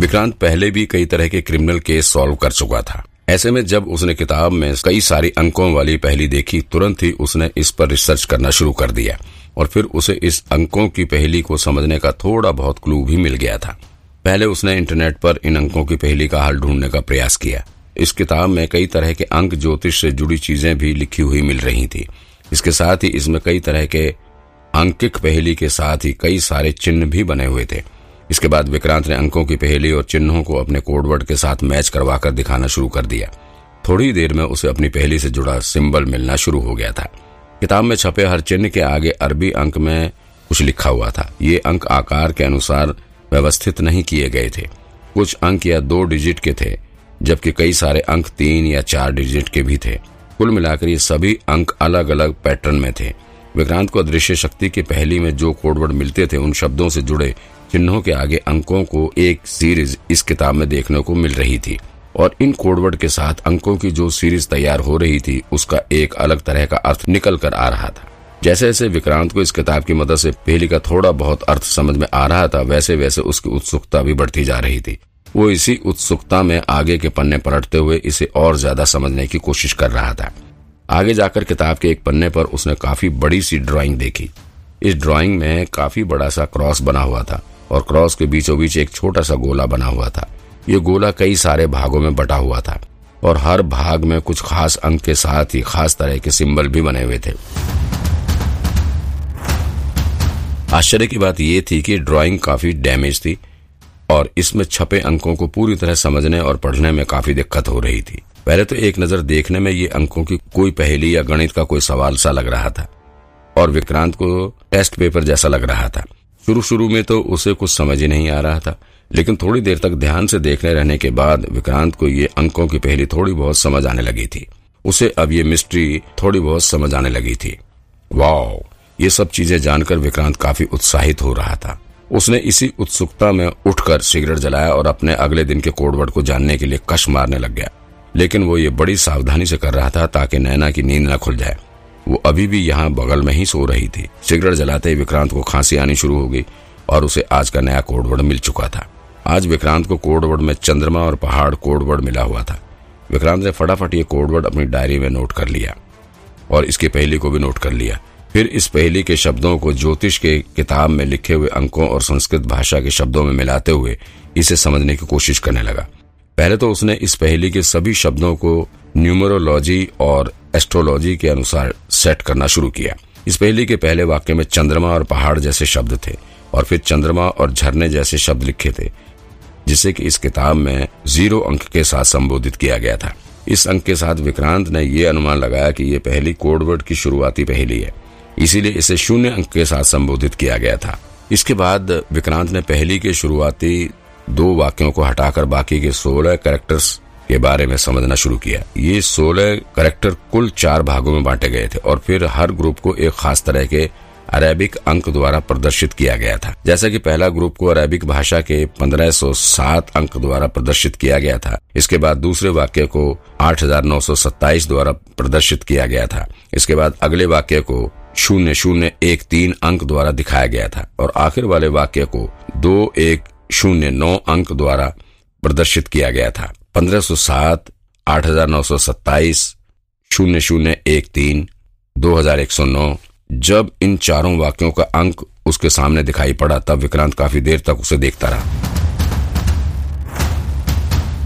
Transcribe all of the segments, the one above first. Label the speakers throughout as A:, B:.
A: विक्रांत पहले भी कई तरह के क्रिमिनल केस सॉल्व कर चुका था। ऐसे में जब उसने किताब में कई सारी अंकों वाली पहली देखी, तुरंत ही उसने इस पर रिसर्च करना शुरू कर दिया और फिर उसे इस अंकों की पहली को समझने का थोड़ा बहुत क्लू भी मिल गया था। पहले उसने इंटरनेट पर इन अंकों की पहली का हल ढूँढने का प्रयास किया। इस किताब में कई तरह के अंक ज्योतिष से जुड़ी चीज़ें भी लिखी हुई मिल रही थी। इसके साथ ही इसमें कई तरह के अंकिक पहली के साथ ही कई सारे चिन्ह भी बने हुए थे। इसके बाद विक्रांत ने अंकों की पहेली और चिन्हों को अपने कोडवर्ड के साथ मैच करवाकर दिखाना शुरू कर दिया। थोड़ी देर में उसे अपनी पहेली से जुड़ा सिंबल मिलना शुरू हो गया था। किताब में छपे हर चिन्ह के आगे अरबी अंक में कुछ लिखा हुआ था। ये अंक आकार के अनुसार व्यवस्थित नहीं किए गए थे। कुछ अंक या दो डिजिट के थे, जबकि कई सारे अंक तीन या चार डिजिट के भी थे। कुल मिलाकर ये सभी अंक अलग अलग पैटर्न में थे। विक्रांत को अदृश्य शक्ति की पहली में जो कोडवर्ड मिलते थे, उन शब्दों से जुड़े चिन्हों के आगे अंकों को एक सीरीज़ इस किताब में देखने को मिल रही थी। और इन कोडवर्ड के साथ अंकों की जो सीरीज़ तैयार हो रही थी, उसका एक अलग तरह का अर्थ निकल कर आ रहा था। जैसे जैसे विक्रांत को इस किताब की मदद से पहली का थोड़ा बहुत अर्थ समझ में आ रहा था, वैसे वैसे उसकी उत्सुकता भी बढ़ती जा रही थी। वो इसी उत्सुकता में आगे के पन्ने पलटते हुए इसे और ज़्यादा समझने की कोशिश कर रहा था। आगे जाकर किताब के एक पन्ने पर उसने काफ़ी बड़ी सी ड्राइंग देखी। इस ड्राइंग में काफ़ी बड़ा सा क्रॉस बना हुआ था। और क्रॉस के बीचों बीच एक छोटा सा गोला बना हुआ था। ये गोला कई सारे भागों में बटा हुआ था और हर भाग में कुछ खास अंक के साथ ही खास तरह के सिंबल भी बने हुए थे। आश्चर्य की बात यह थी कि ड्राइंग काफ़ी डैमेज थी और इसमें छपे अंकों को पूरी तरह समझने और पढ़ने में काफ़ी दिक्कत हो रही थी। पहले तो एक नज़र देखने में ये अंकों की कोई पहेली या गणित का कोई सवाल सा लग रहा था और विक्रांत को टेस्ट पेपर जैसा लग रहा था। शुरू शुरू में तो उसे कुछ समझ ही नहीं आ रहा था। लेकिन थोड़ी देर तक ध्यान से देखने रहने के बाद विक्रांत को ये अंकों की पहली थोड़ी बहुत समझ आने लगी थी। उसे अब ये मिस्ट्री थोड़ी बहुत समझ आने लगी थी। वाह ये सब चीज़ें जानकर विक्रांत काफ़ी उत्साहित हो रहा था। उसने इसी उत्सुकता में उठकर सिगरेट जलाया और अपने अगले दिन के कोडवर्ड को जानने के लिए कश मारने लग गया। लेकिन वो ये बड़ी सावधानी से कर रहा था ताकि नैना की नींद न खुल जाए। वो अभी भी यहाँ बगल में ही सो रही थी। सिगरेट जलाते ही विक्रांत को खांसी आनी शुरू हो गई और उसे आज का नया कोडवर्ड मिल चुका था। आज विक्रांत को कोडवर्ड में चंद्रमा और पहाड़ कोडवर्ड मिला हुआ था। विक्रांत ने फटाफट ये कोडवर्ड अपनी डायरी में नोट कर लिया और इसकी पहली को भी नोट कर लिया। फिर इस पहली के शब्दों को ज्योतिष के किताब में लिखे हुए अंकों और संस्कृत भाषा के शब्दों में मिलाते हुए इसे समझने की कोशिश करने लगा। पहले तो उसने इस पहली के सभी शब्दों को न्यूमरोलॉजी और एस्ट्रोलॉजी के अनुसार सेट करना शुरू किया। इस पहली के पहले वाक्य में चंद्रमा और पहाड़ जैसे शब्द थे और फिर चंद्रमा और झरने जैसे शब्द लिखे थे, जिसे कि इस किताब में ज़ीरो अंक के साथ संबोधित किया गया था। इस अंक के साथ विक्रांत ने यह अनुमान लगाया कि यह पहली कोडवर्ड की शुरुआती पहली है। इसीलिए इसे शून्य अंक के साथ संबोधित किया गया था। इसके बाद विक्रांत ने पहली के शुरुआती दो वाक्यों को हटाकर बाकी के सोलह कैरेक्टर्स के बारे में समझना शुरू किया। ये सोलह कैरेक्टर कुल चार भागों में बांटे गए थे और फिर हर ग्रुप को एक खास तरह के अरेबिक अंक द्वारा प्रदर्शित किया गया था। जैसा कि पहला ग्रुप को अरेबिक भाषा के 1507 अंक द्वारा प्रदर्शित किया गया था। इसके बाद दूसरे वाक्य को 8927 द्वारा प्रदर्शित किया गया था। इसके बाद अगले वाक्य को शून्य शून्य एक तीन अंक द्वारा दिखाया गया था और आखिर वाले वाक्य को दो एक शून्य नौ अंक द्वारा प्रदर्शित किया गया था। पंद्रह सौ सात, आठ हज़ार नौ सौ सत्ताईस, शून्य शून्य एक तीन, दो हज़ार एक सौ नौ। जब इन चारों वाक्यों का अंक उसके सामने दिखाई पड़ा, तब विक्रांत काफ़ी देर तक उसे देखता रहा।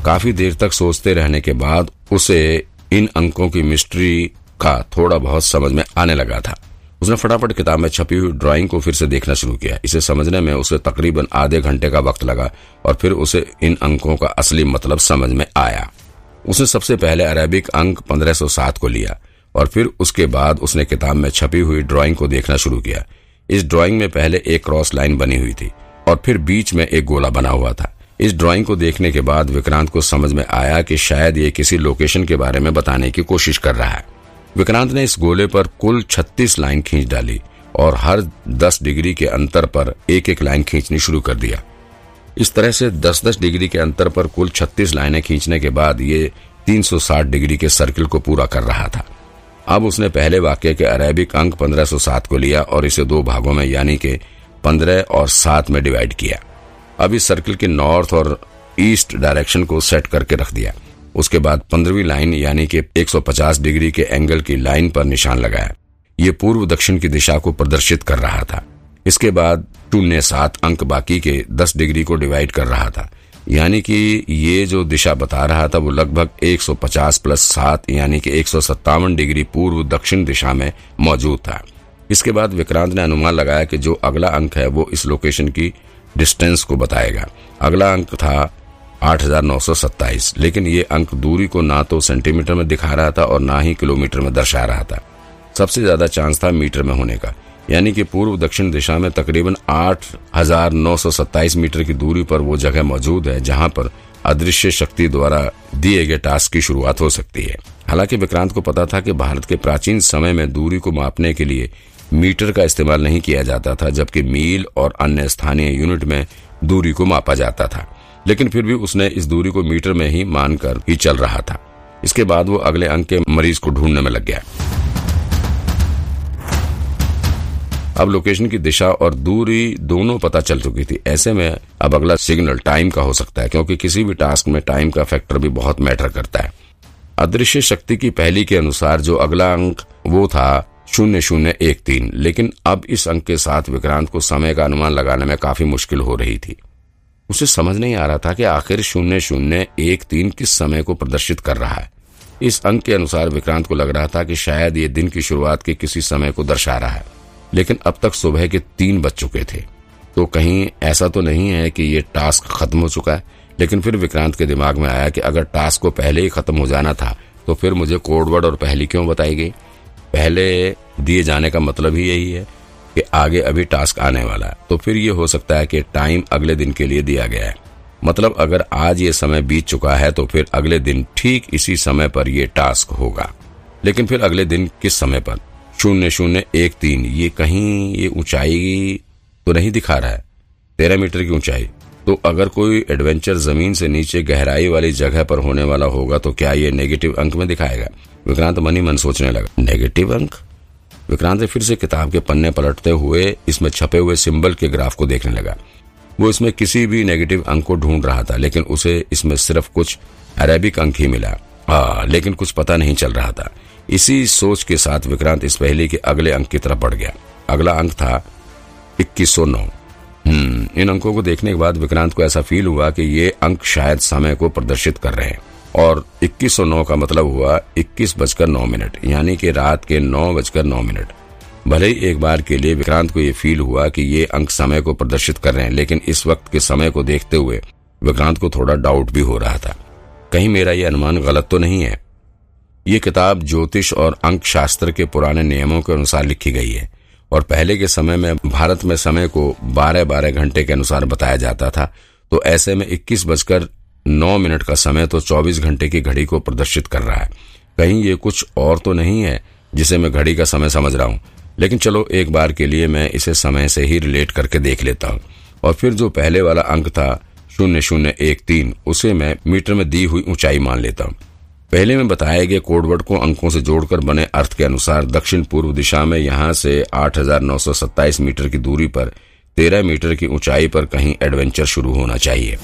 A: काफ़ी देर तक सोचते रहने के बाद उसे इन अंकों की मिस्ट्री का थोड़ा बहुत समझ में आने लगा था। उसने फटाफट किताब में छपी हुई ड्राइंग को फिर से देखना शुरू किया। इसे समझने में उसे तकरीबन आधे घंटे का वक्त लगा और फिर उसे इन अंकों का असली मतलब समझ में आया। उसने सबसे पहले अरेबिक अंक 1507 को लिया और फिर उसके बाद उसने किताब में छपी हुई ड्राइंग को देखना शुरू किया। इस ड्राइंग में पहले एक क्रॉस लाइन बनी हुई थी और फिर बीच में एक गोला बना हुआ था। इस ड्राइंग को देखने के बाद विक्रांत को समझ में आया कि शायद ये किसी लोकेशन के बारे में बताने की कोशिश कर रहा है। विक्रांत ने इस गोले पर कुल 36 लाइन खींच डाली और हर 10 डिग्री के अंतर पर एक एक लाइन खींचनी शुरू कर दिया। इस तरह से 10-10 डिग्री के अंतर पर कुल 36 लाइनें खींचने के बाद ये 360 डिग्री के सर्किल को पूरा कर रहा था। अब उसने पहले वाक्य के अरेबिक अंक 1507 को लिया और इसे दो भागों में यानी के 15 और 7 में डिवाइड किया। अब इस सर्किल के नॉर्थ और ईस्ट डायरेक्शन को सेट करके रख दिया। उसके बाद पंद्रहवीं लाइन यानी कि 150 डिग्री के एंगल की लाइन पर निशान लगाया। ये पूर्व दक्षिण की दिशा को प्रदर्शित कर रहा था। इसके बाद शून्य सात अंक बाकी के दस डिग्री को डिवाइड कर रहा था। यानी कि ये जो दिशा बता रहा था वो लगभग 150 प्लस सात यानी कि एक सौ सत्तावन डिग्री पूर्व दक्षिण दिशा में मौजूद था। इसके बाद विक्रांत ने अनुमान लगाया कि जो अगला अंक है वो इस लोकेशन की डिस्टेंस को बताएगा। अगला अंक था 8,927 लेकिन ये अंक दूरी को ना तो सेंटीमीटर में दिखा रहा था और ना ही किलोमीटर में दर्शा रहा था। सबसे ज़्यादा चांस था मीटर में होने का। यानी कि पूर्व दक्षिण दिशा में तकरीबन 8,927 मीटर की दूरी पर वो जगह मौजूद है जहाँ पर अदृश्य शक्ति द्वारा दिए गए टास्क की शुरुआत हो सकती है। हालाँकि विक्रांत को पता था कि भारत के प्राचीन समय में दूरी को मापने के लिए मीटर का इस्तेमाल नहीं किया जाता था जबकि मील और अन्य स्थानीय यूनिट में दूरी को मापा जाता था। लेकिन फिर भी उसने इस दूरी को मीटर में ही मानकर ही चल रहा था। इसके बाद वो अगले अंक के मरीज़ को ढूँढने में लग गया। अब लोकेशन की दिशा और दूरी दोनों पता चल चुकी थी। ऐसे में अब अगला सिग्नल टाइम का हो सकता है, क्योंकि किसी भी टास्क में टाइम का फैक्टर भी बहुत मैटर करता है। अदृश्य शक्ति की पहली के अनुसार जो अगला अंक वो था, शून्य शून्य एक तीन। लेकिन अब इस अंक के साथ विक्रांत को समय का अनुमान लगाने में काफ़ी मुश्किल हो रही थी। उसे समझ नहीं आ रहा था कि आखिर शून्य शून्य एक तीन किस समय को प्रदर्शित कर रहा है। इस अंक के अनुसार विक्रांत को लग रहा था कि शायद ये दिन की शुरुआत के किसी समय को दर्शा रहा है, लेकिन अब तक सुबह के तीन बज चुके थे। तो कहीं ऐसा तो नहीं है कि ये टास्क खत्म हो चुका है, लेकिन फिर विक्रांत के दिमाग में आया कि अगर टास्क को पहले ही खत्म हो जाना था तो फिर मुझे कोडवर्ड और पहली क्यों बताई गई? पहले दिए जाने का मतलब ही यही है कि आगे अभी टास्क आने वाला है। तो फिर ये हो सकता है कि टाइम अगले दिन के लिए दिया गया है। मतलब अगर आज ये समय बीत चुका है तो फिर अगले दिन ठीक इसी समय पर यह टास्क होगा। लेकिन फिर अगले दिन किस समय पर? शून्य शून्य एक तीन। ये कहीं ये ऊंचाई तो नहीं दिखा रहा है। तेरह मीटर की ऊंचाई। तो अगर कोई एडवेंचर ज़मीन से नीचे गहराई वाली जगह पर होने वाला होगा तो क्या ये नेगेटिव अंक में दिखाएगा? विक्रांत मनी मन सोचने लगा। नेगेटिव अंक? विक्रांत ने फिर से किताब के पन्ने पलटते हुए इसमें छपे हुए सिंबल के ग्राफ को देखने लगा। वो इसमें किसी भी नेगेटिव अंक को ढूंढ रहा था लेकिन उसे इसमें सिर्फ़ कुछ अरेबिक अंक ही मिला। आ, लेकिन कुछ पता नहीं चल रहा था। इसी सोच के साथ विक्रांत इस पहले के अगले अंक की तरफ़ बढ़ गया। अगला अंक था इक्कीस नौ। हम्म इन अंकों को देखने के बाद विक्रांत को ऐसा फील हुआ कि ये अंक शायद समय को प्रदर्शित कर रहे हैं। और 2109 का मतलब हुआ इक्कीस बजकर नौ मिनट, यानी कि रात के नौ बजकर नौ मिनट। भले ही एक बार के लिए विक्रांत को ये फील हुआ कि ये अंक समय को प्रदर्शित कर रहे हैं, लेकिन इस वक्त के समय को देखते हुए विक्रांत को थोड़ा डाउट भी हो रहा था। कहीं मेरा ये अनुमान गलत तो नहीं है? ये किताब ज्योतिष और अंक शास्त्र के पुराने नियमों के अनुसार लिखी गई है, और पहले के समय में भारत में समय को बारह बारह घंटे के अनुसार बताया जाता था। तो ऐसे में इक्कीस बजकर नौ मिनट का समय तो चौबीस घंटे की घड़ी को प्रदर्शित कर रहा है। कहीं ये कुछ और तो नहीं है जिसे मैं घड़ी का समय समझ रहा हूँ। लेकिन चलो एक बार के लिए मैं इसे समय से ही रिलेट करके देख लेता हूँ। और फिर जो पहले वाला अंक था शून्य शून्य एक तीन उसे मैं मीटर में दी हुई ऊंचाई मान लेता हूँ। पहले में बताए गए कोडवर्ड को अंकों से जोड़कर बने अर्थ के अनुसार दक्षिण पूर्व दिशा में यहाँ से 8,927 मीटर की दूरी पर 13 मीटर की ऊंचाई पर कहीं एडवेंचर शुरू होना चाहिए।